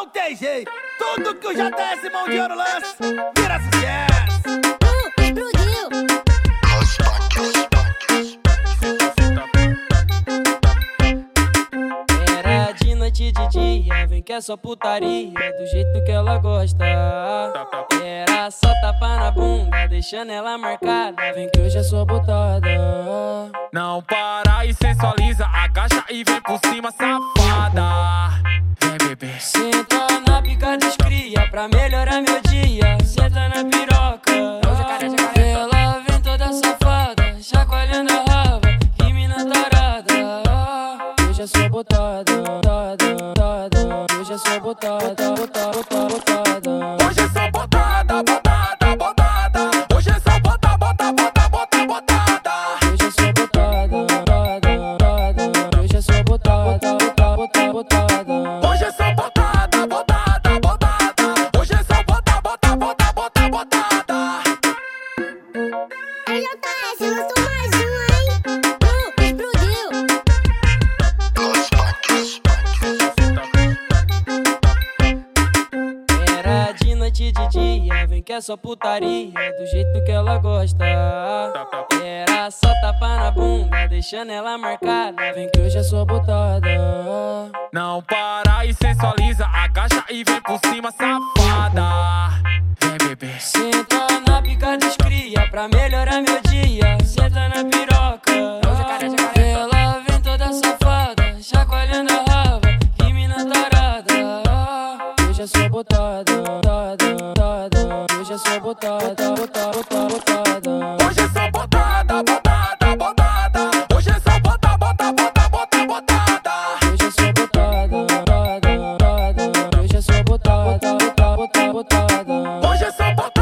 Não tem jeito. Tudo que o JS Mão de Ouro lança vira sucesso. Uh, explodiu. Era de noite e de dia, vem que é só putaria, do jeito que ela gosta. Era só tapa na bunda, deixando ela marcada, vem que hoje é sua botada. Não para e sensualiza, agacha e vem por cima, safada. Bebê. Senta na pica dos cria pra melhorar meu dia. Senta na piroca. Ela vem toda safada, chacoalhando a raba, que mina tarada. Hoje é sua botada, botada, botada. Hoje é sua botada, botada, botada. Hoje é só Aí JS lançou mais uma, hein? Uh, explodiu. Era de noite e de dia, vem que é só putaria, do jeito que ela gosta. Era só tapa na bunda, deixando ela marcada, vem que hoje é sua botada. Não para e sensualiza, agacha e vem por cima, safada. Vem, bebê. Pra melhorar meu dia, senta tá na piroca. Vê ela vem toda safada, chacoalhando a raba, que mina tarada. Hoje é só botada, botada, botada. Hoje é só botada, botada, botada, botada. Hoje é só botada, botada. Hoje é só botada.